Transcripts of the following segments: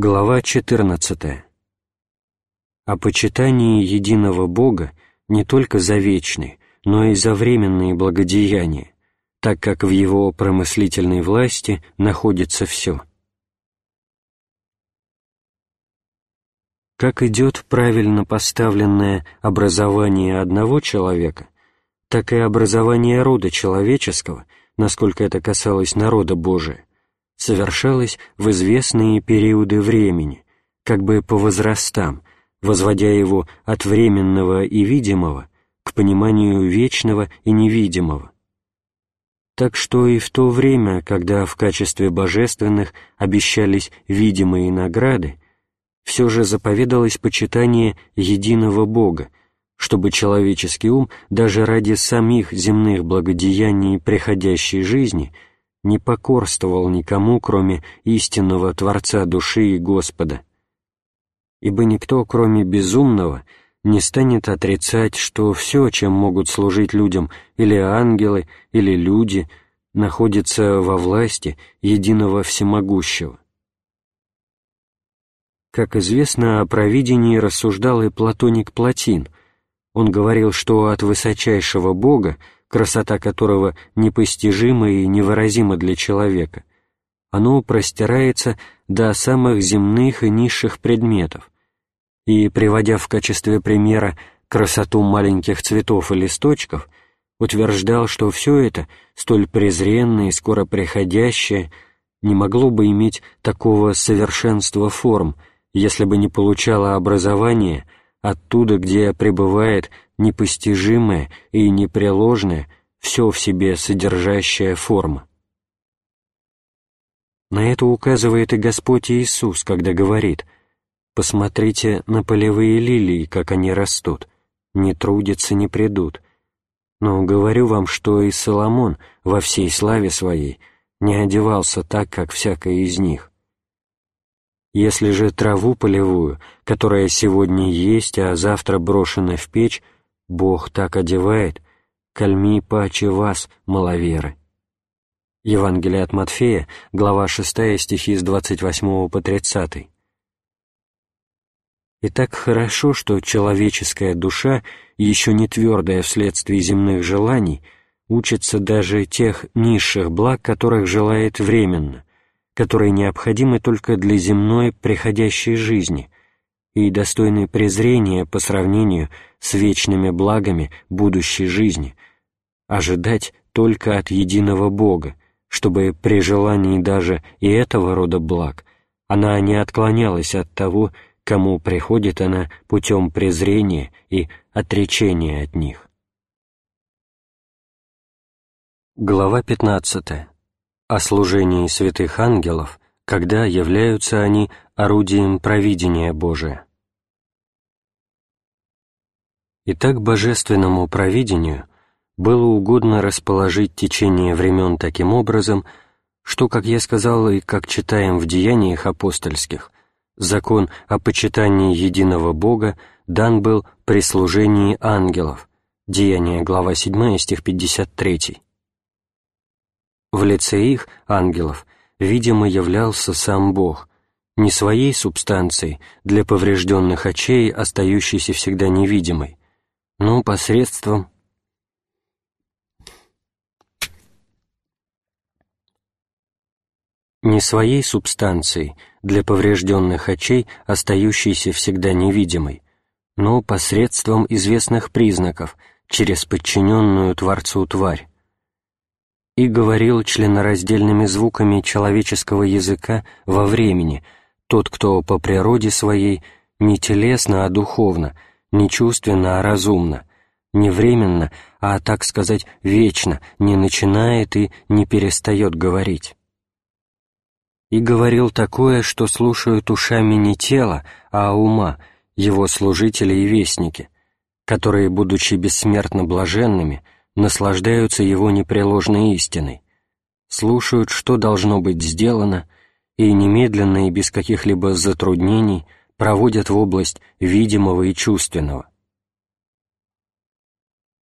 Глава 14. О почитании единого Бога не только за вечные, но и за временные благодеяния, так как в Его промыслительной власти находится все. Как идет правильно поставленное образование одного человека, так и образование рода человеческого, насколько это касалось народа Божия, совершалось в известные периоды времени, как бы по возрастам, возводя его от временного и видимого к пониманию вечного и невидимого. Так что и в то время, когда в качестве божественных обещались видимые награды, все же заповедалось почитание единого Бога, чтобы человеческий ум даже ради самих земных благодеяний приходящей жизни – не покорствовал никому, кроме истинного Творца души и Господа. Ибо никто, кроме безумного, не станет отрицать, что все, чем могут служить людям или ангелы, или люди, находится во власти единого всемогущего. Как известно, о провидении рассуждал и Платоник Платин. Он говорил, что от высочайшего Бога красота которого непостижима и невыразима для человека, оно простирается до самых земных и низших предметов, и, приводя в качестве примера красоту маленьких цветов и листочков, утверждал, что все это, столь презренное и скоро приходящее, не могло бы иметь такого совершенства форм, если бы не получало образование оттуда, где пребывает непостижимая и непреложная, все в себе содержащая форма. На это указывает и Господь Иисус, когда говорит «Посмотрите на полевые лилии, как они растут, не трудятся, не придут. Но говорю вам, что и Соломон во всей славе своей не одевался так, как всякая из них. Если же траву полевую, которая сегодня есть, а завтра брошена в печь, Бог так одевает, кальми паче вас, маловеры. Евангелие от Матфея, глава 6, стихи с 28 по 30. И так хорошо, что человеческая душа, еще не твердая вследствие земных желаний, учится даже тех низших благ, которых желает временно, которые необходимы только для земной приходящей жизни, и достойны презрения по сравнению с вечными благами будущей жизни, ожидать только от единого Бога, чтобы при желании даже и этого рода благ она не отклонялась от того, кому приходит она путем презрения и отречения от них. Глава 15. О служении святых ангелов, когда являются они орудием провидения Божия. Итак, божественному провидению было угодно расположить течение времен таким образом, что, как я сказал и как читаем в деяниях апостольских, закон о почитании единого Бога дан был при служении ангелов, Деяния, глава 7, стих 53. В лице их, ангелов, видимо, являлся сам Бог, не своей субстанцией, для поврежденных очей, остающейся всегда невидимой, но посредством не своей субстанцией для поврежденных очей, остающейся всегда невидимой, но посредством известных признаков через подчиненную Творцу тварь. И говорил членораздельными звуками человеческого языка во времени тот, кто по природе своей не телесно, а духовно – не чувственно, а разумно, не временно, а, так сказать, вечно, не начинает и не перестает говорить. И говорил такое, что слушают ушами не тела, а ума, его служители и вестники, которые, будучи бессмертно блаженными, наслаждаются его непреложной истиной, слушают, что должно быть сделано, и немедленно и без каких-либо затруднений – проводят в область видимого и чувственного.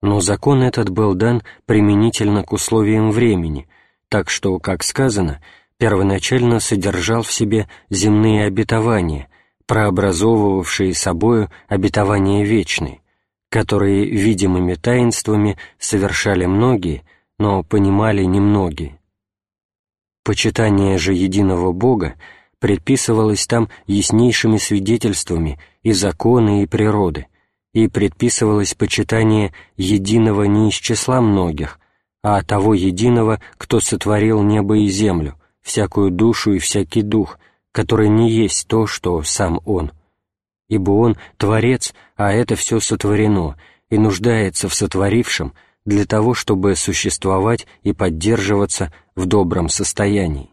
Но закон этот был дан применительно к условиям времени, так что, как сказано, первоначально содержал в себе земные обетования, прообразовывавшие собою обетования вечные, которые видимыми таинствами совершали многие, но понимали немногие. Почитание же единого Бога предписывалось там яснейшими свидетельствами и законы, и природы, и предписывалось почитание единого не из числа многих, а того единого, кто сотворил небо и землю, всякую душу и всякий дух, который не есть то, что сам Он. Ибо Он — Творец, а это все сотворено, и нуждается в сотворившем для того, чтобы существовать и поддерживаться в добром состоянии.